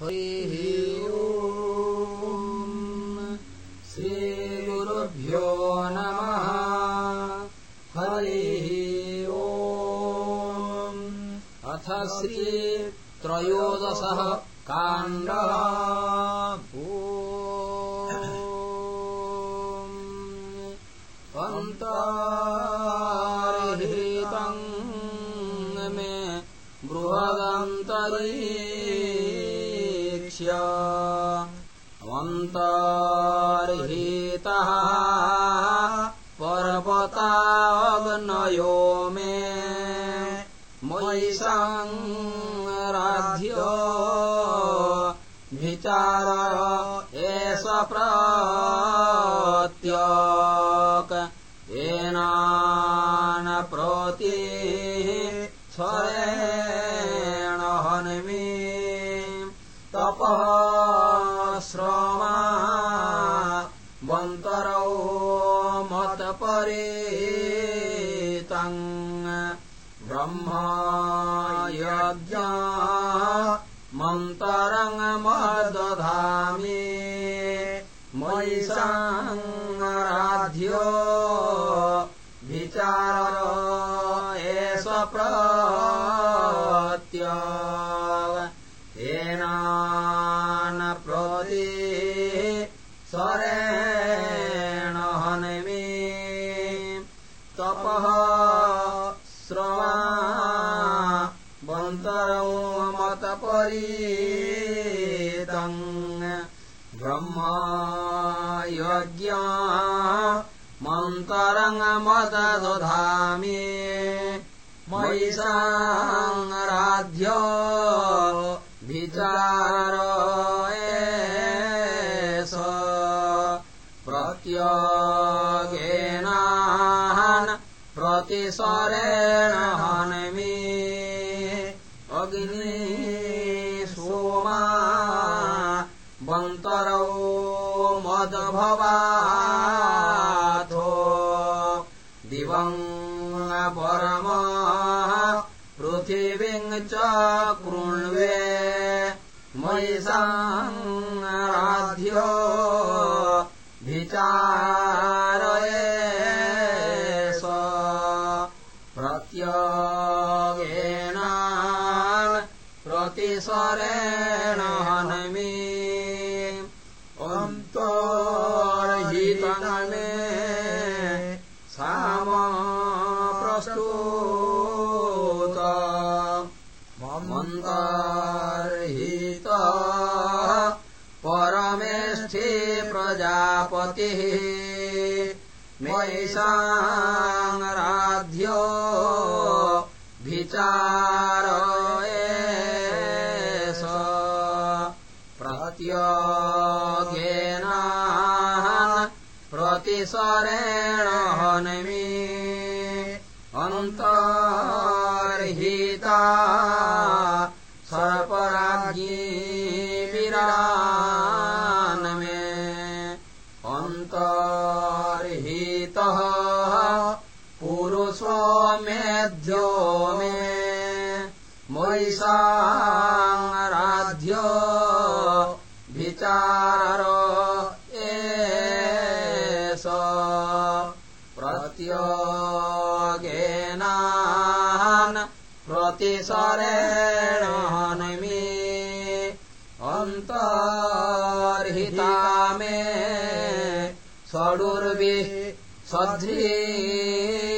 ॐ श्रीगुरुभ्यो नमः। ॐ अथ श्रीत्रयोदशः काण्डः पर्वताग्नयो मे मयिषाराध्य विचार एष प्रत्यक। येनान प्रति स्वरेण हन्मि। तपः श्रमा ब्रह्मयज्ञा मन्तरङ्मदधामि मयिषाराध्य विचार एष प्रत्य येनान प्रति स्वरेण हन्मि तपः श्रवा वन्तरौ मतपरीतम् ब्रह्मयज्ञा मन्तरङ्मदधामि मयिषाराध्य विचार एष प्रत्यगेनान् प्रतिसरेण मदभवाथो दिवम् परम पृथिवीम् च कृण्वे मयिषाराध्य प्रजापतिः। मयिषाराध्य विचार एष। प्रत्यगेनान् प्रतिसरेण हन्मि। अन्तर्हिता सर्पराज्ञी विरान् मयिषाराध्य विचार एष प्रत्यगेनान् प्रतिसरेण हन्मि अन्तर्हिता मे षडुर्भिः सध्रीचि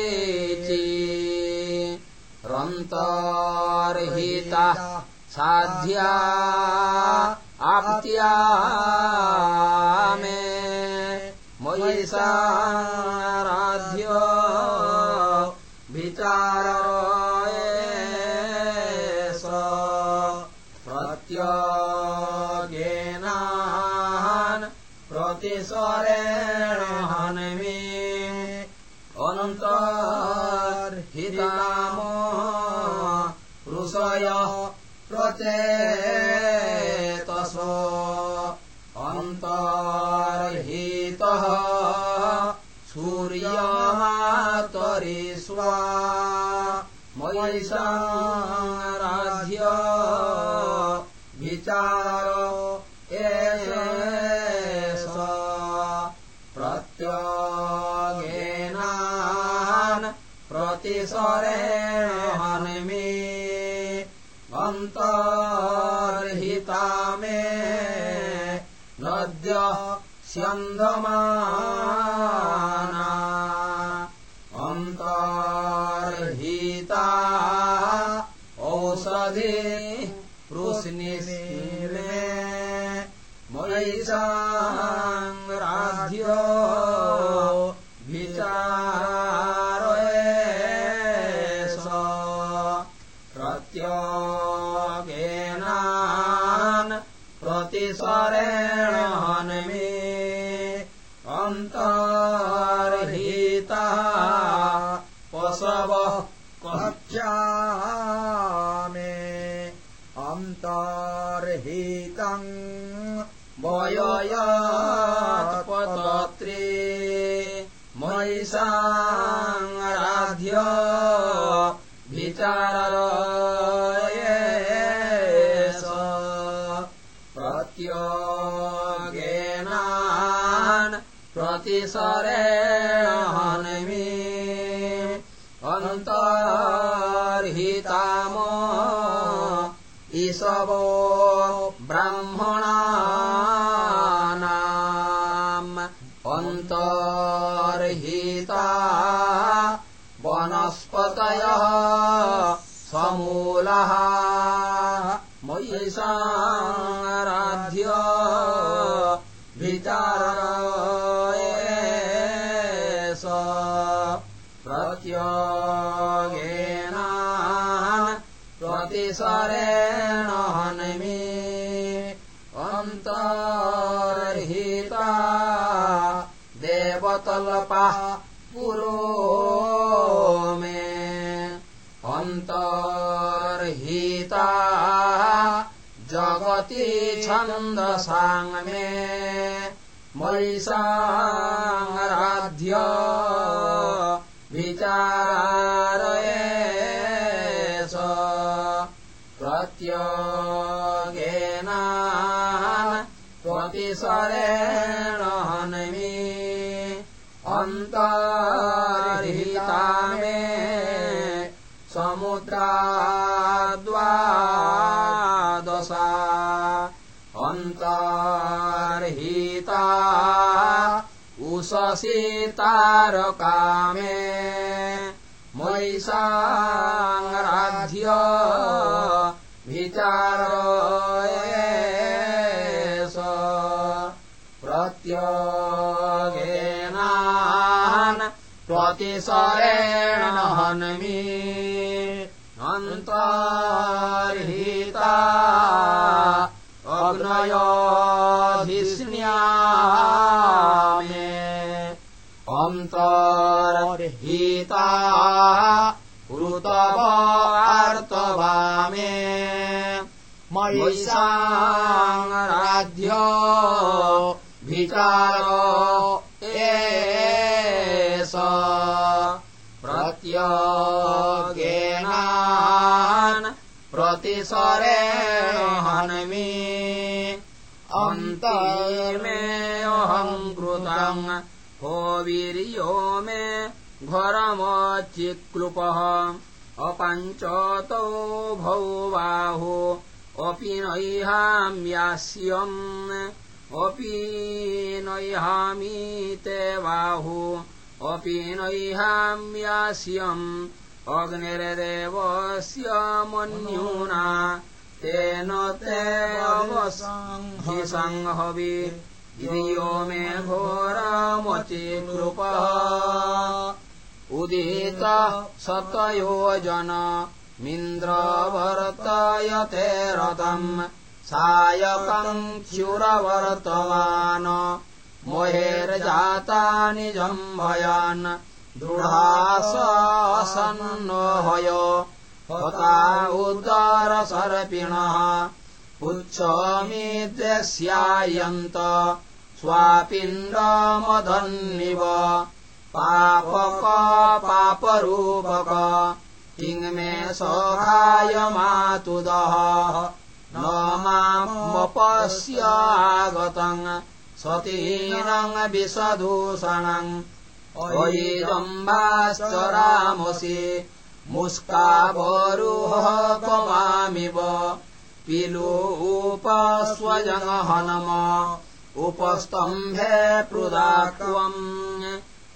रन्तर्हिता साध्या आप्त्या मे मयिषाराध्य विचार एष प्रत्यगेनान् प्रतिसरेण ऋषय प्रचेतस अन्तर्हितः सूर्यमातरिष्वा मयिषाराध्य विचार विचारो एष प्रतिसरेण हनमे अन्तर्हिता मे नद्य स्यन्धमाना अन्तर्हिता औषधि पृश्निरे प्रतिसरेण देवतल्पः पुरो मे अन्तर्हिता जगति छन्दसाङ्मे मैषाङ्राध्य विचारये स प्रत्यगेनान् प्रतिसरेण हनमे अन्तर्हिता मे समुद्राद्वादशा अन्तर्हिता उषसि तारकामे मैषाङ्राध्य विचारये स प्रत्यगेनान् प्रतिसरेण हनमे अन्तर्हिता अग्नयोधिस्न्यामे अन्तर्हिता ऋतवार्तवामे मैषाङ्राध्य विचारो एष प्रत्यगेनान् प्रतिसरेण हनमे। अन्तर्मे अहम् कृतम् हो वीर्यो मे घरमचिक्लुपः। अपञ्चतो भौ बाहो अपि नैहाम्यास्यम् अपि नैहामी ते बाहु अपि नैहाम्यास्यम् अग्निर्देवस्य मन्यूना तेन ते हि इति यो मे घोरमचिकृपः उदित सतयोजन मिन्द्रवर्तयते रतम् सायकम् च्युरवर्तमान मोहेर्जातानि जम्भयान् दृढासन्नोहय हता उदरसर्पिणः पुच्छमिद्यस्यायन्त स्वापिण्डमधन्निव पापक पापरूपक किङ्मे सखाय मातुदः। न सतीनम् विषदूषणम् अयिजम्बाश्चरामसि मुस्कावरुह त्वमामिव पिलूपस्वजनहनम उपस्तम्भे पृदात्वम्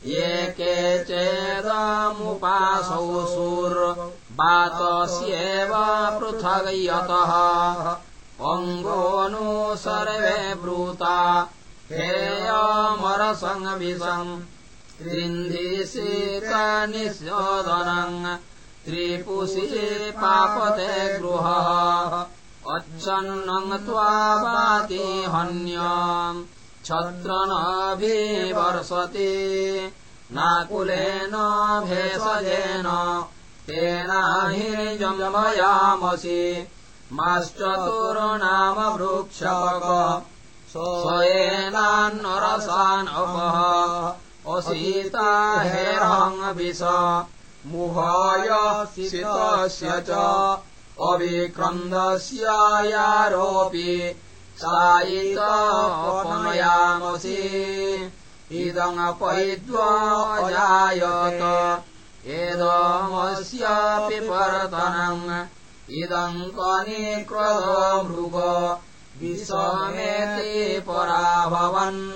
ये के चेदमुपासौ सुर्वातस्येव पृथग् यतः अङ्गो नु सर्वे ब्रूता हेयमरसङ्विषम् त्रिन्धिशीतनिषोदनम् त्रिपुषि पापते गृहः। अच्छन्नम् त्वाति हन्याम्। छत्र नाकुलेन भेषजेन। तेनाहि माश्चतुर्नाम वृक्षक अपः असीता हेरङ्विष मुहाय सितस्य च। अविक्रन्दस्यायारोऽपि सायितपनयामसि इदमपैद्वाजायत एदमस्यापि परतनम् इदम् कनिक्रदो पराभवन्।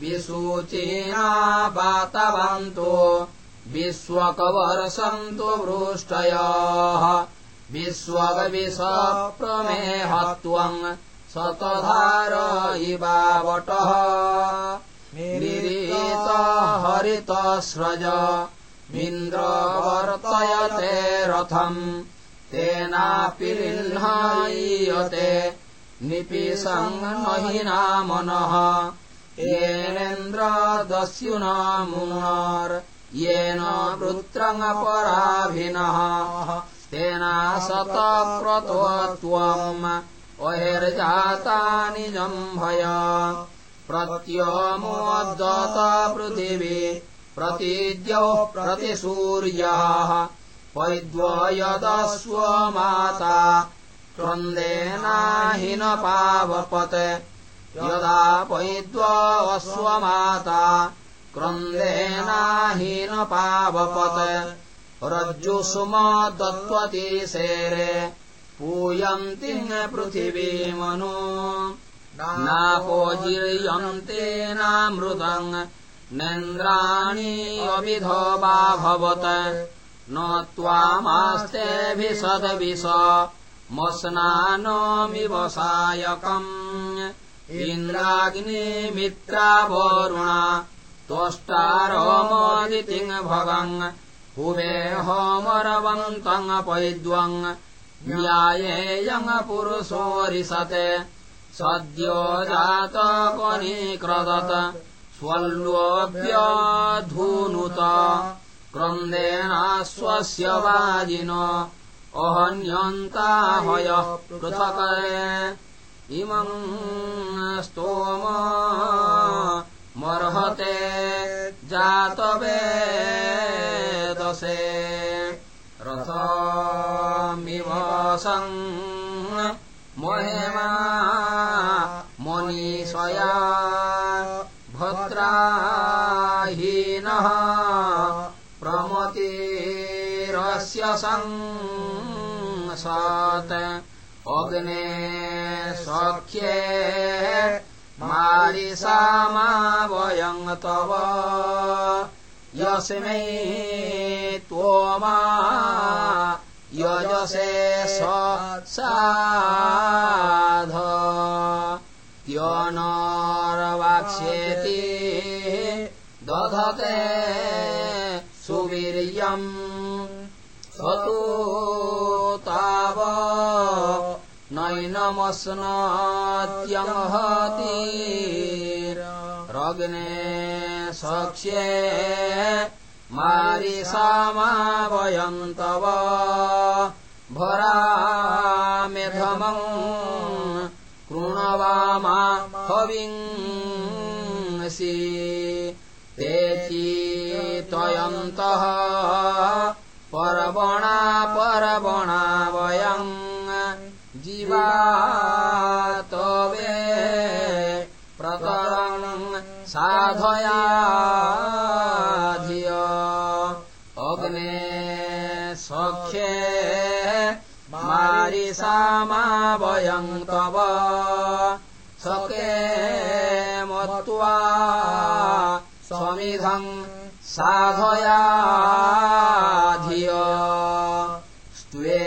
विसूचिना वातवन्तो विश्वकवर्षन्तु वृष्टयाः। विश्वविषप्रमेहत्वम् सतधार इवावटः निरीत हरितस्रज मिन्द्रवर्तयते रथम्। तेनापि लिह्नायते महिना मनः येनेन्द्रदस्युनामुनार् येन वृत्रङ्गपराभिनः तेना सतक्रतो त्वम् अहिर्जातानि जम्भय। प्रत्यमोद्दत पृथिवी प्रतिद्यौ प्रतिसूर्यः। पैद्वयदस्व माता क्रन्देनाहि न पावपत् यदा पैद्वस्वमाता क्रन्देनाहि न पावपत् रज्जुसुम दत्त्वति शेरे पूयन्ति पृथिवीमनु। नापोजीर्यन्तेनामृतम् नेन्द्राणि अविधोबाभवत् न त्वामास्तेऽभिषद्विष मस्नानमिव सायकम् इन्द्राग्निमित्रा वरुणा त्वष्टारमदितिङ् भगम्। हुवे होमरवन्तम् पैद्वम् न्यायेयम् पुरुषोरिसते सद्यो जातपनीक्रदत् स्वल्लोऽभ्यधूनुत क्रन्देनाश्वस्य वाजिन अहन्यन्ताहयः पृथक् इमम् स्तोम मर्हते जातवेदसे रथमिव सन् महिमा मनीषया भद्राहीनः प्रमतिरस्य संसत् अग्ने सख्ये मारिसामावयम् तव। यस्मै त्वमा यजसे साध। त्यनर्वाक्ष्येति दधते सुवीर्यम् स तु ताव नैनमस्नात्यंहति रग्ने सख्ये मारिसामावयम् तव भरामेधमम् कृणवामा हविंसि ते चीतयन्तः पर्वणा पर्वणा वयम् जीवा तवे प्रतरम् साधया धिय अग्ने सख्ये मारिसामा वयम् तव। सके मत्वा समिधम् साधया धिय स्त्वे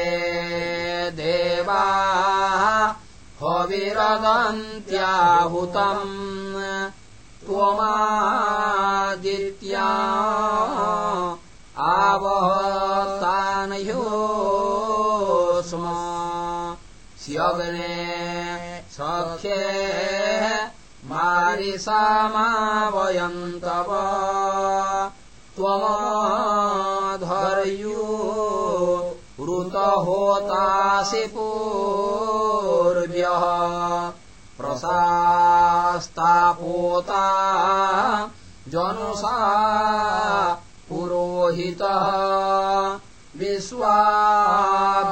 देवा हविरदन्त्याहुतम् त्वमादित्या आवहतानयो स्म। स्यग्ने सख्ये मारिसामा वयम् तव त्वमधर्यो ऋतहोतासि पूर्व्यः। प्रसास्तापोता जनुषा पुरोहितः। विश्वा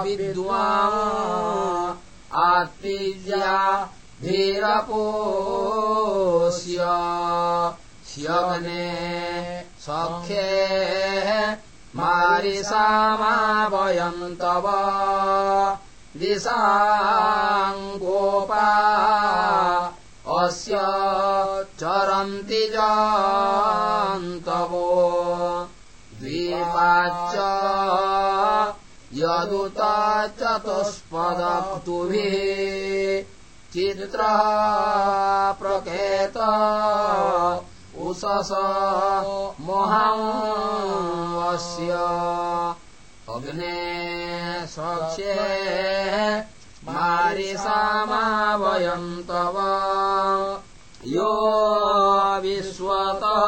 विद्वा आत्मीया धीरपोष्य स्यग्ने सख्ये मारिसामा वयम् तव। दिशाङ्गोपा अस्य चरन्ति जान्तवो द्वीपाच्च यदुत चतुष्पदक्तुभिः चित्रः प्रकेत। उषस मोहस्य अग्ने सख्ये मारिसामा वयम् तव। यो विश्वतः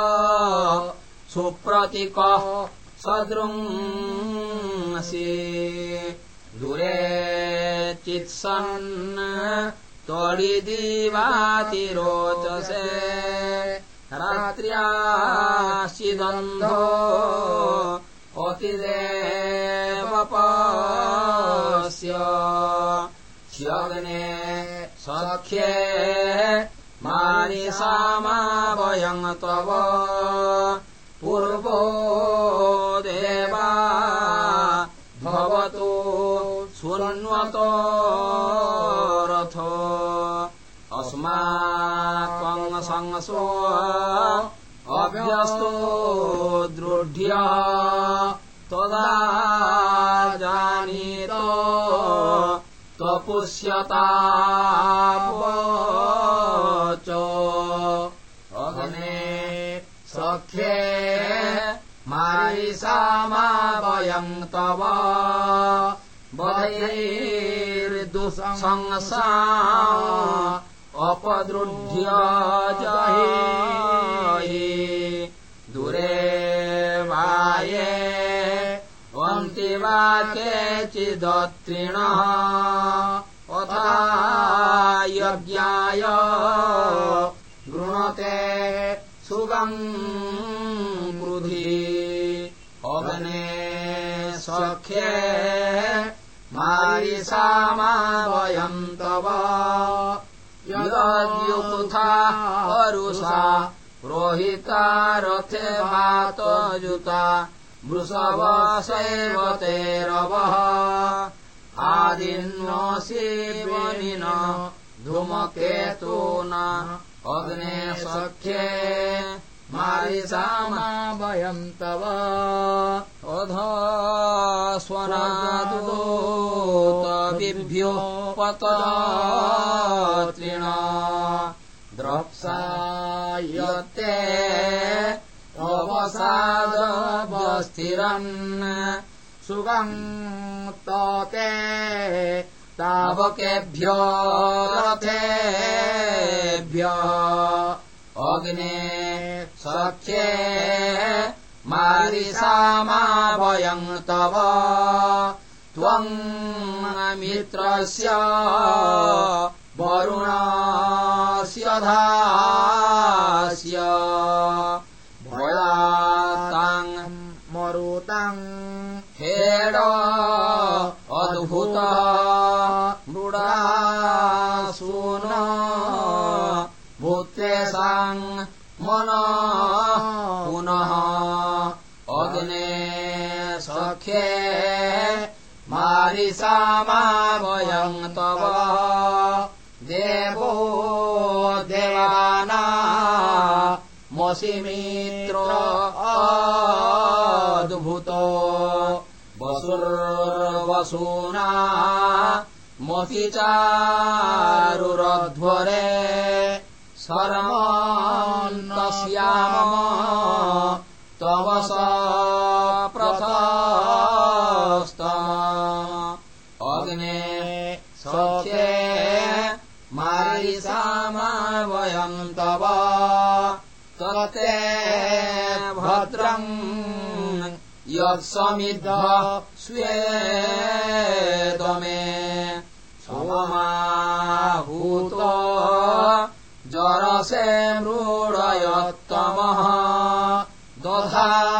सुप्रतिकः सदृंसि। दूरे चित्सन् त्वडिदिवातिरोचसे रात्र्याश्चिदन्धो अतिदेवपस्य। ह्यग्ने सख्ये वयम् तव पूर्वो देवा भवतु शृण्वतो अस्माकम् संसो अभ्यस्तो दृढ्य। तदा जानीत त्वपुष्यताप अग्ने सख्ये मारिसामा वयम् तव। बधैर्दुःसंसा अपदृढ्य जहि। दूरे वाये वन्ति वा केचिदत्रिणः अथा यज्ञाय गृणते सुगम् क्रुधि। अग्ने सख्ये मारिसामा वयम् तव यद्युथा अरुषा रोहिता रथे मातजुता वृषभसैव तेरवः आदिन्वशिवनिन धूमकेतून अग्ने सख्ये मारिसामा वयम् तव अध स्वनादूतबिभ्यो पतत्रिण द्रप्सायते अवसादवस्थिरन् सुगम् तते तावकेभ्यो रथेभ्य अग्ने सख्ये मारिसामापयम् तव। त्वम् मित्रस्य वरुणास्य धास्य भयाताम् मरुताम् हेड अद्भुता मृडासू न भूत्रे मन पुनः अग्ने सख्ये मारिसामा वयम् तव देवो देवाना मसिमित्रो अद्भुतो वसुर्वसूना मसि चारुरध्वरे शरणस्याम तव स प्रथस्त। अग्ने सख्ये मारिसामा वयम् तव। तते भद्रम् यत्समिद्ध स्वेदमे। सोमाहूतो जरसे मृडयत्तमः दधाशिरत्नम्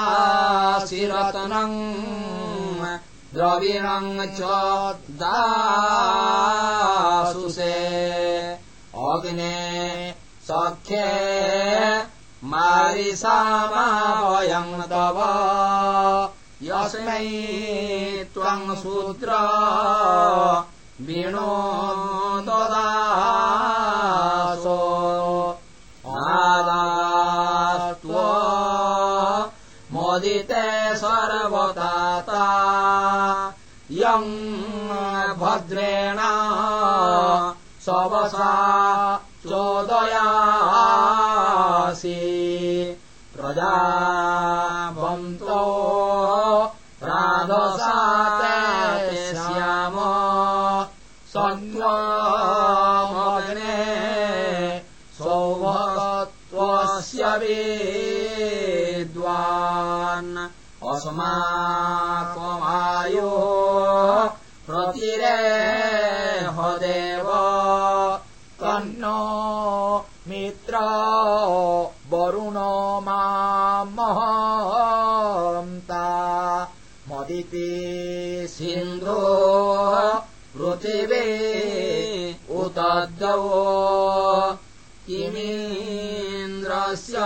द्रविणम् च दासुषे अग्ने सख्ये मारिसामावयम् तव। यस्मै त्वम् सूत्र वीणो ददासो आदात्व मोदिते सर्वताता यम् भद्रेण सवसा चोदयासि राधसाते श्याम सन्त्वमग्ने सौभत्वस्य विद्वान् अस्माकमायो प्रतिरेहदेव तन्नो मित्र वरुणो मामहन्ता मदिति सिन्धो पृथिवे उतद्दौ किमीन्द्रस्य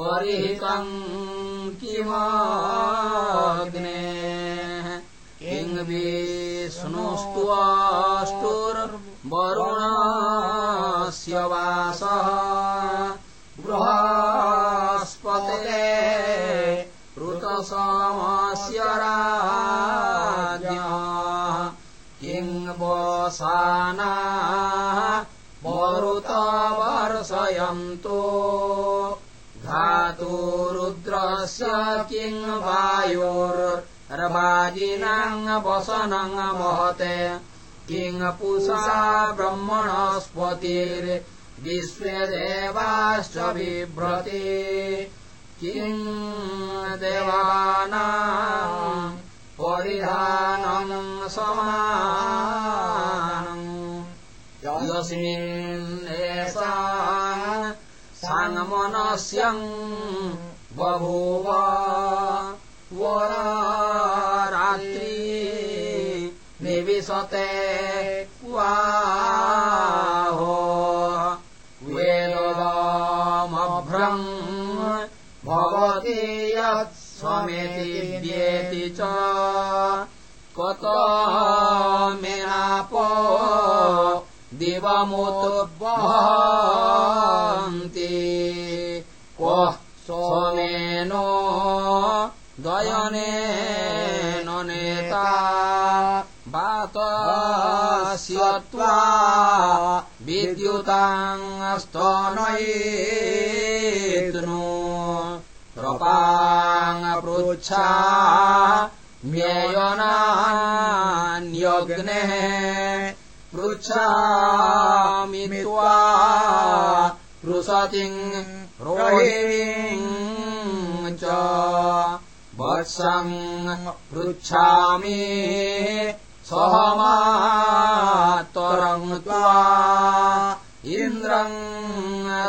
परिहितम् किमग्ने? विष्णुस्त्वाष्टुर्वरुणस्य वासः? बृहस्पते ऋतसमस्य राज्ञा किम् वसाना मरुतवर्षयन्तो धातु रुद्रस्य वसनङ् महते। किङ् पुषा ब्रह्मणस्पतिर्विश्वे देवाश्च बिभ्रति। किम् देवानाम् परिधानम् समानम् यस्मिन्नेषा साङ्मनस्यम् बभूव। वरात्रि निविशते वेदमभ्रम् भवति यत्स्वमेति व्येति च कत मेनापो दिवमुद्वहन्ति। क्वः सोमेनो दयनेन नेता वातस्य त्वा विद्युताङ्स्तनयेतनु कृपाङ्पृच्छा म्येयनान्यग्नेः पृच्छामि त्वा रोहिणीम् च वत्सम् पृच्छामि सहमात्वरम् त्वा इन्द्रम्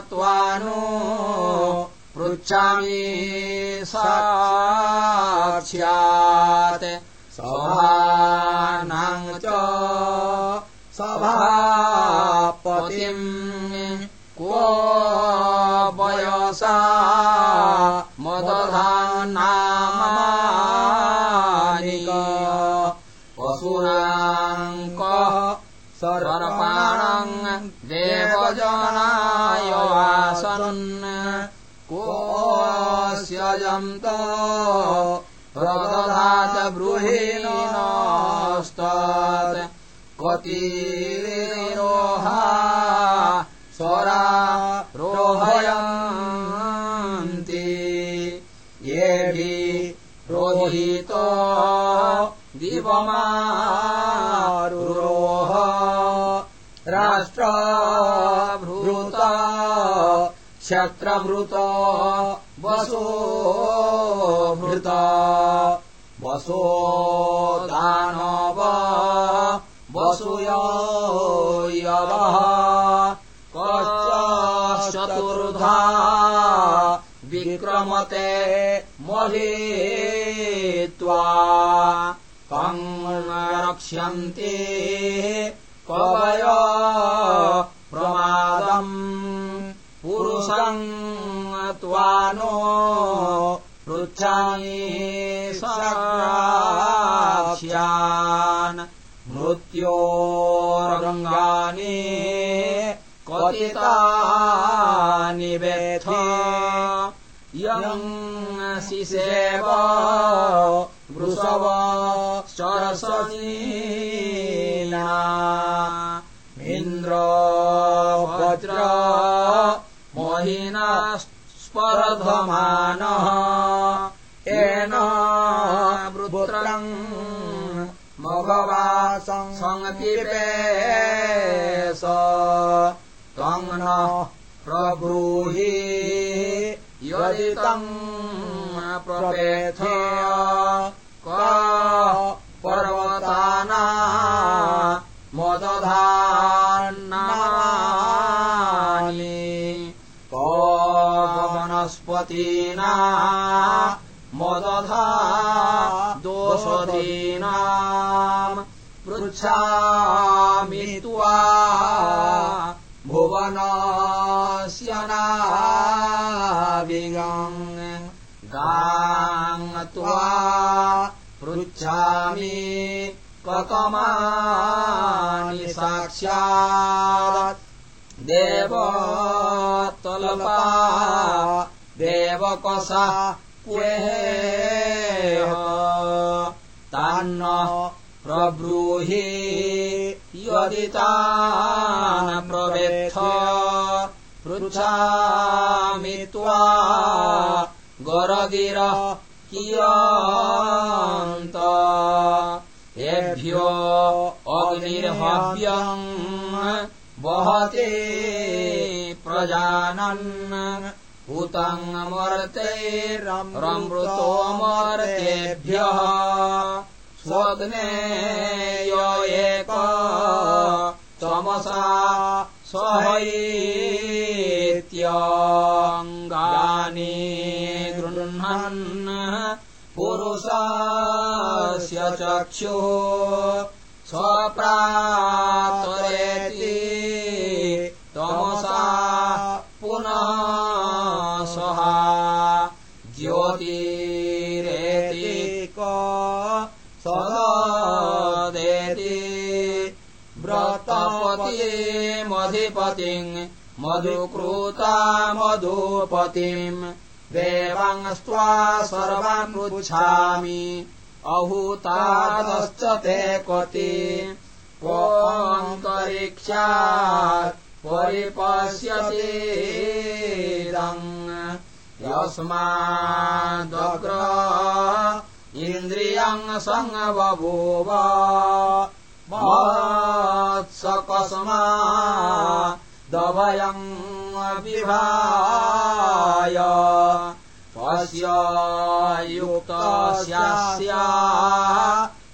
त्वा नो पृच्छामि साक्ष्यात् सभानाम् च सभापतिम् को वयसा मदधान्नामानिक पशूनाङ्क सर्पाणम् देवजनाय आसन् कोऽस्यजन्त प्रदधात ब्रूहीणस्तात् कतिरोहा स्वरा रोहयन्ति। येभि रोहितो दिवमारुरोह। राष्ट्रभृत क्षत्रभृत वसो भृत वसो दानव वसूयवः कश्चतुर्धा विक्रमते महित्वा कम् रक्ष्यन्ति कवय प्रमादम् पुरुषम् त्वा नो पृच्छामि साक्ष्यान् मृत्योरङ्गानि कथितानि वेथ वृषव सरसीना इन्द्र वज्र मोहिना वृत्रम् मघवासम् सङ्गिपेस त्वम् न प्रब्रूहि यदि तम् प्रपेथ क पर्वताना मदधान्नानि क वनस्पतीना मदधा दोषधीनाम् पृच्छामि त्वा भुवनस्य नाविगम् गाम् त्वा पृच्छामि ककमानि साक्षात् देवतल्पा देवकसा क्वेह तान्न प्रब्रूहि यदि तान् प्रवेथ पृच्छामि त्वा गरगिर कियन्त। एभ्यो अग्निर्हव्यम् वहते प्रजानन् उतङ्मर्तैरमृतोमर्तेभ्यः स्वग्ने य एक तमसा सहैत्यङ्गानि गृह्णन् पुरुषस्य चक्षुः स्वप्रातरेति तमसा सहा ज्योतिरेति क सदेति व्रतपतिमधिपतिम् मधुकृता मधुपतिम् देवांस्त्वा सर्वान् पृच्छामि। अहूतादश्च ते क्वति। कोऽन्तरिक्षात् परिपश्यतीदम् यस्मादग्र इन्द्रियम् सङ्गबभूव महत्सकस्मा दभयम् विभाय। पश्य युक्तस्यास्या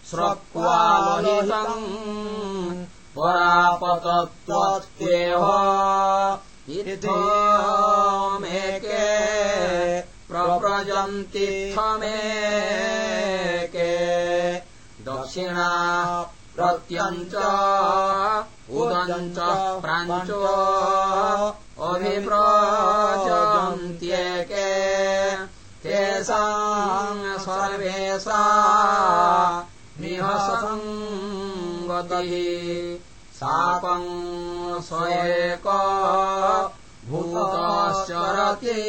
श्रक्वालोहितम् परापतत्वत्येव इत्यमेके प्रव्रजन्ति थमेके दक्षिणा प्रत्यञ्च उदञ्च प्राञ्च अभिप्रजन्त्येके। तेषाम् सर्वेषा निहसङ्गतिः शापम् स्वयेक भूतश्चरति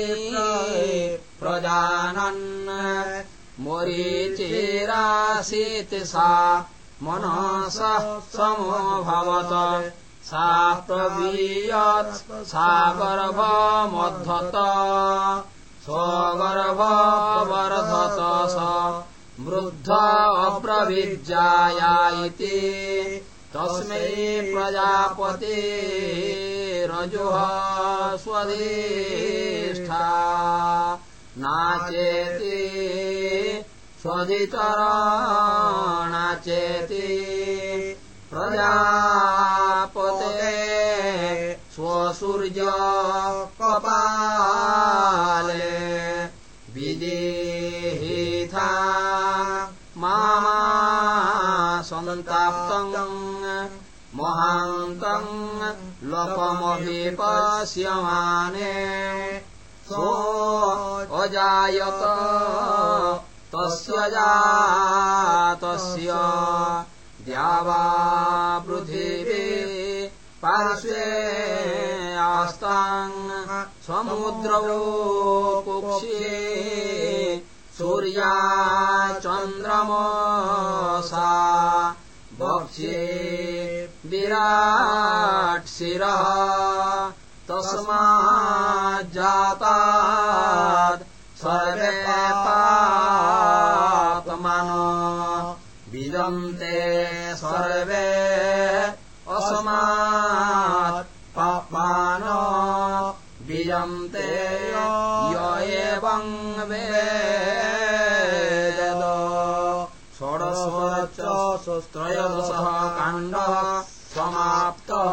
प्रजानन् मरीचिरासीत् सा मनसः समभवत। सा प्रवीयत् सा गर्भमद्धत स्वगर्भवर्धत स वृद्ध अब्रवीज्जाया इति तस्मै प्रजापते रजुः स्वधिष्ठा। नाचेति स्वधितराणाचेति। प्रजापते स्वसूर्य कपाले विदेहिथा मामा सन्ताप्तम् महान्तम् लोकमभिपश्यमाने सो अजायत तस्य जातस्य द्यावा पृथिवी पार्श्वे आस्ताम् समुद्रौ कुक्षे सूर्या चन्द्रमसा वक्ष्ये विराट् शिरः तस्माज्जातात् सर्वे पातमानो विदन्ते सर्वे अस्मात् पापानो विजन्ते य वेद षोडश त्रयोदशः काण्डः समाप्तः